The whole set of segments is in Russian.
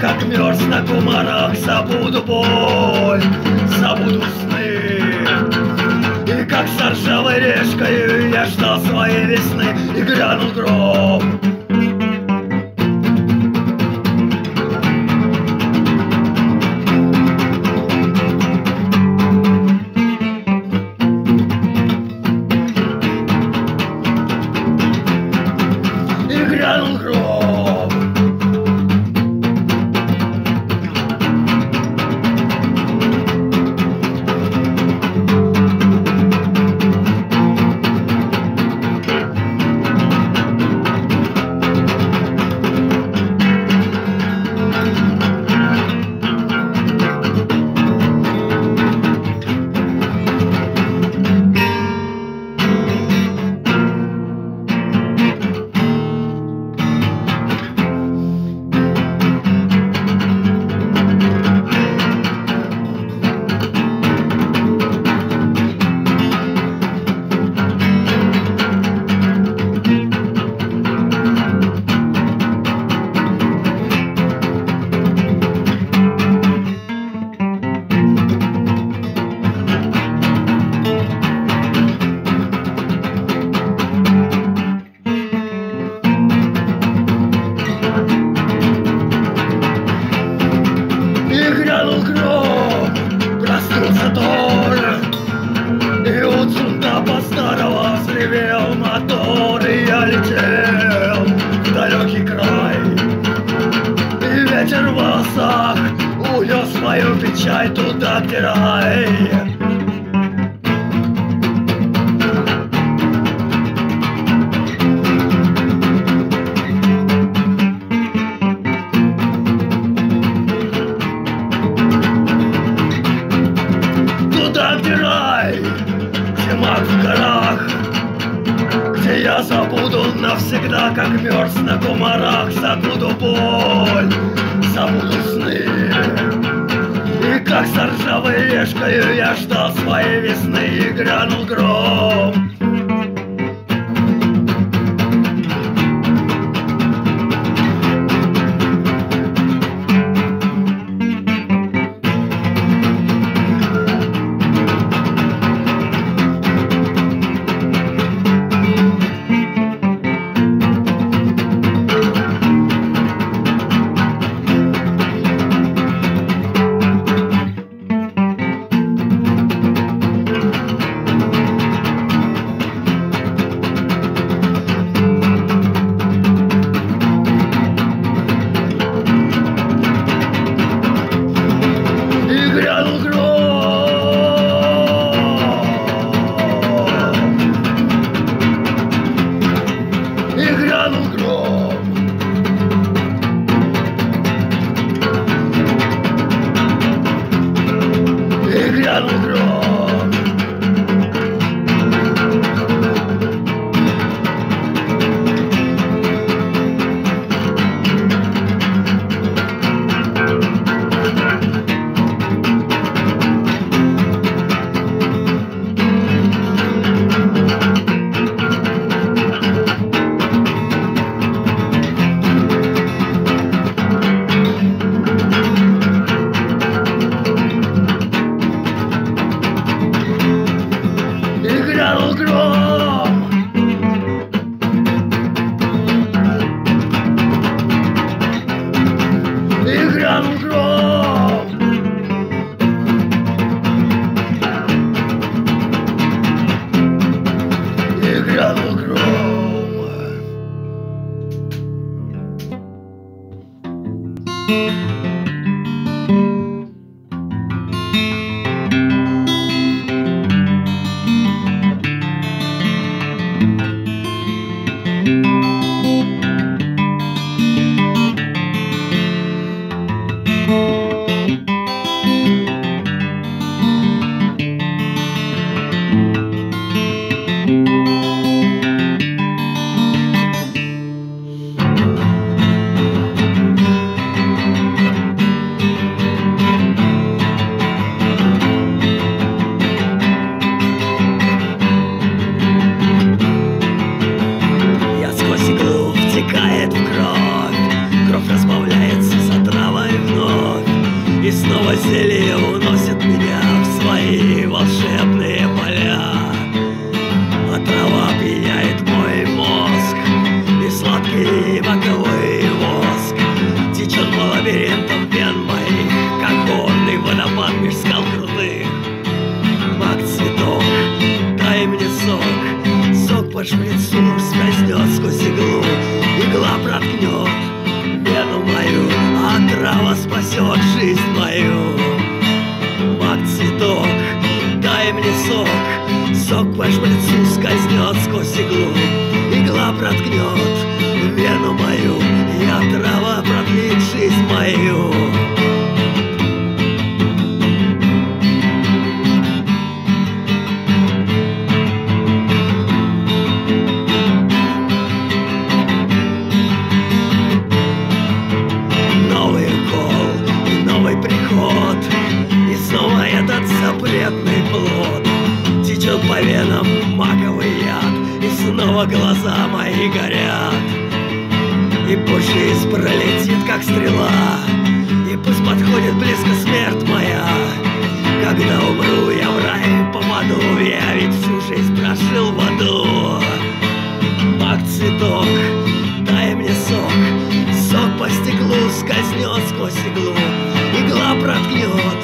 как мерз на кумарах Забуду боль, забуду сны. И как с ржавой решкой я ждал своей весны И грянул гром взревел мотор И я летел в далекий край. И ветер в волосах унес мою печаль туда, где рай боль, забуду сны И как с ржавой решкою я ждал своей весны И грянул гром Сок по шприцу скользнет сквозь иглу Игла проткнет вену мою А трава спасет жизнь мои горят. И пусть жизнь пролетит, как стрела И пусть подходит близко смерть моя. Когда умру, я в рай попаду Я ведь всю жизнь прожил в аду. Мак цветок, дай мне сок Сок по стеклу скользнет сквозь иглу Игла проткнет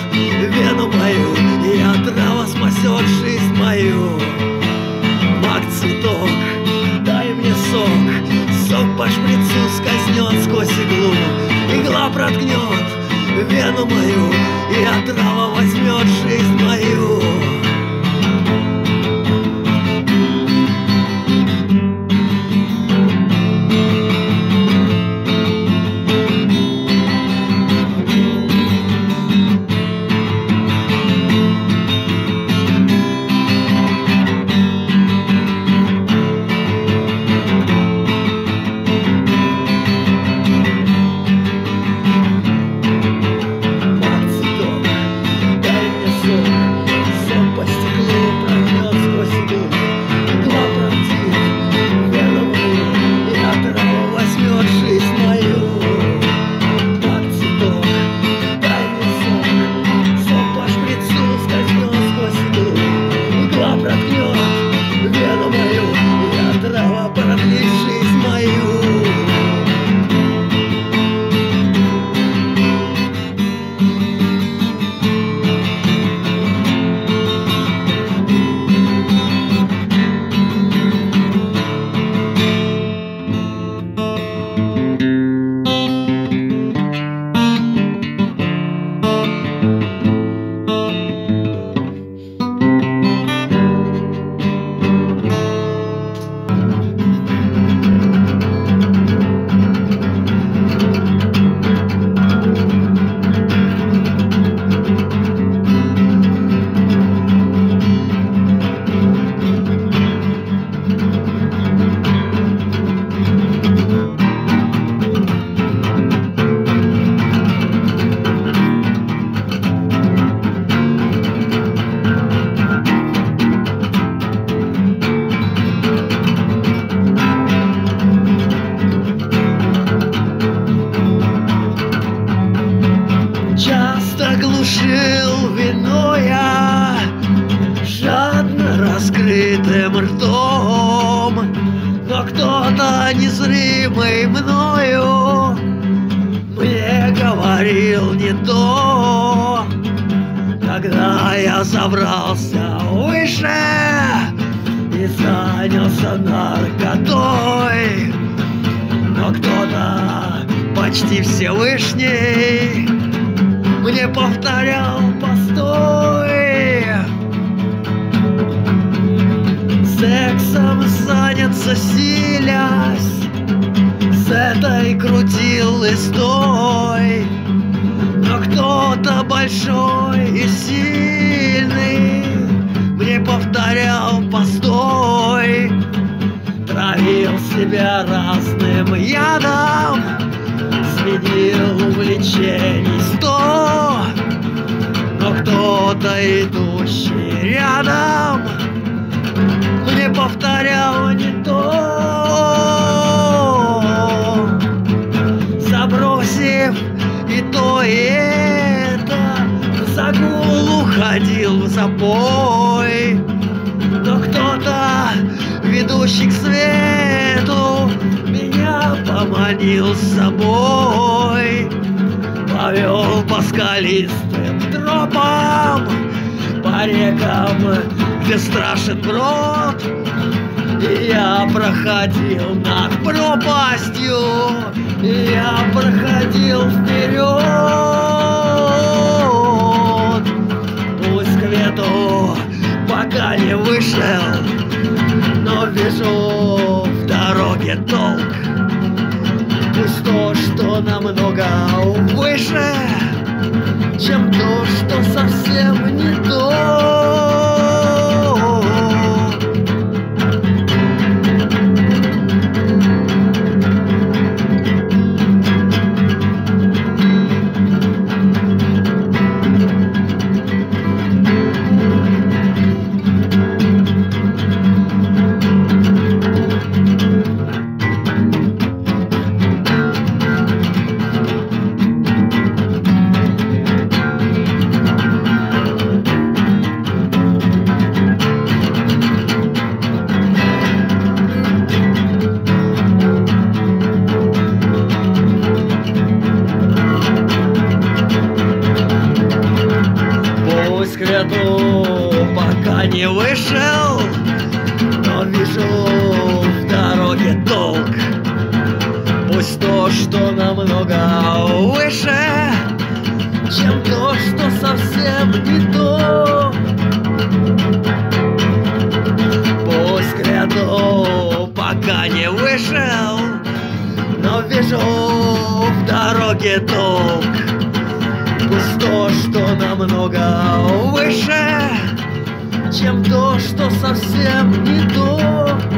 забрался выше И занялся наркотой. Но кто-то почти Всевышний мне повторял постой. Сексом заняться силясь С этой крутилой стой Но кто-то большой и сильный Мне повторял постой. Травил себя разным ядом Сменил увлечений сто. Но кто-то идущий рядом Мне повторял не то. Забросив и то, и это уходил в запой Но кто-то, ведущий к свету Меня поманил с собой Повел по скалистым тропам По рекам, где страшен брод. И я проходил над пропастью И я проходил вперед свету, пока не вышел, но вижу в дороге толк. Пусть то, что намного выше, чем то, что совсем не то. не вышел, но вижу в дороге долг. Пусть то, что намного выше, чем то, что совсем не то. Пусть гряду пока не вышел, но вижу в дороге долг. Пусть то, что намного выше, чем то, что совсем не то.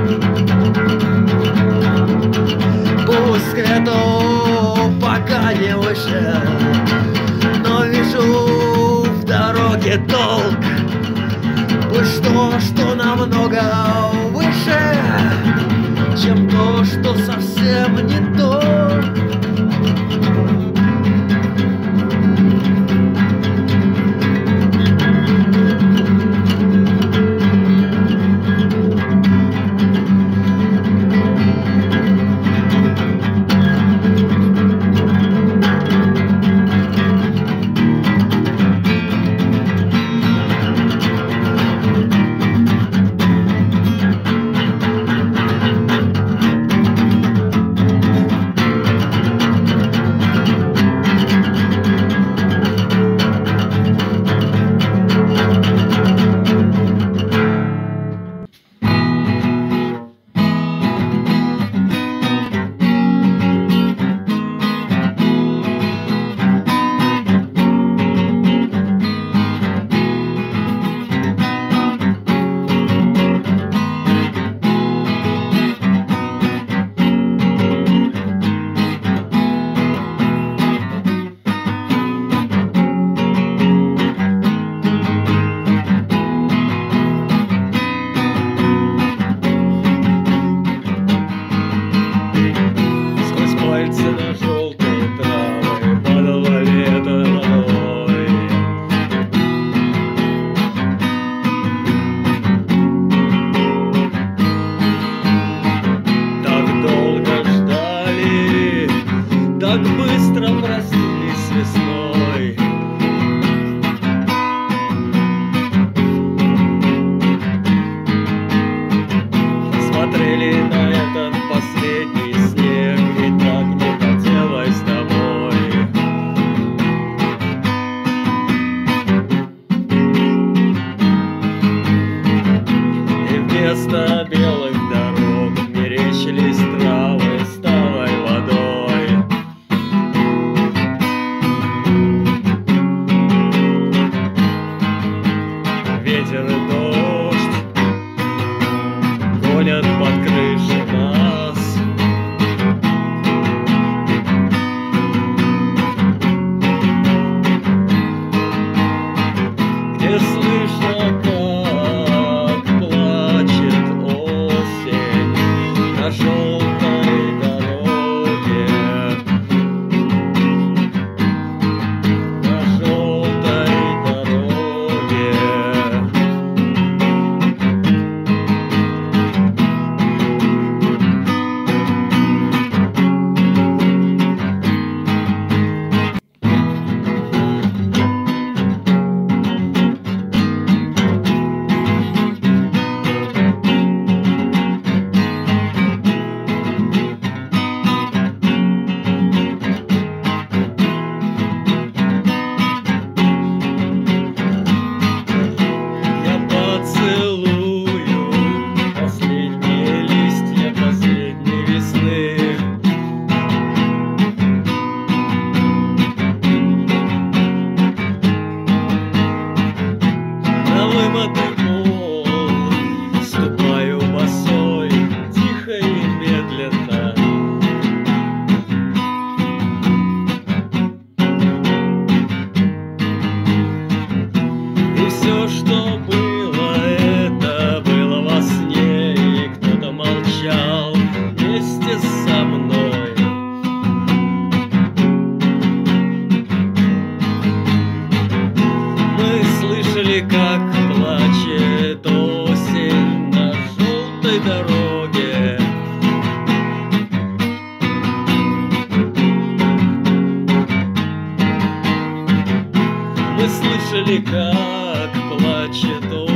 minus one. Слышали, как плачет осень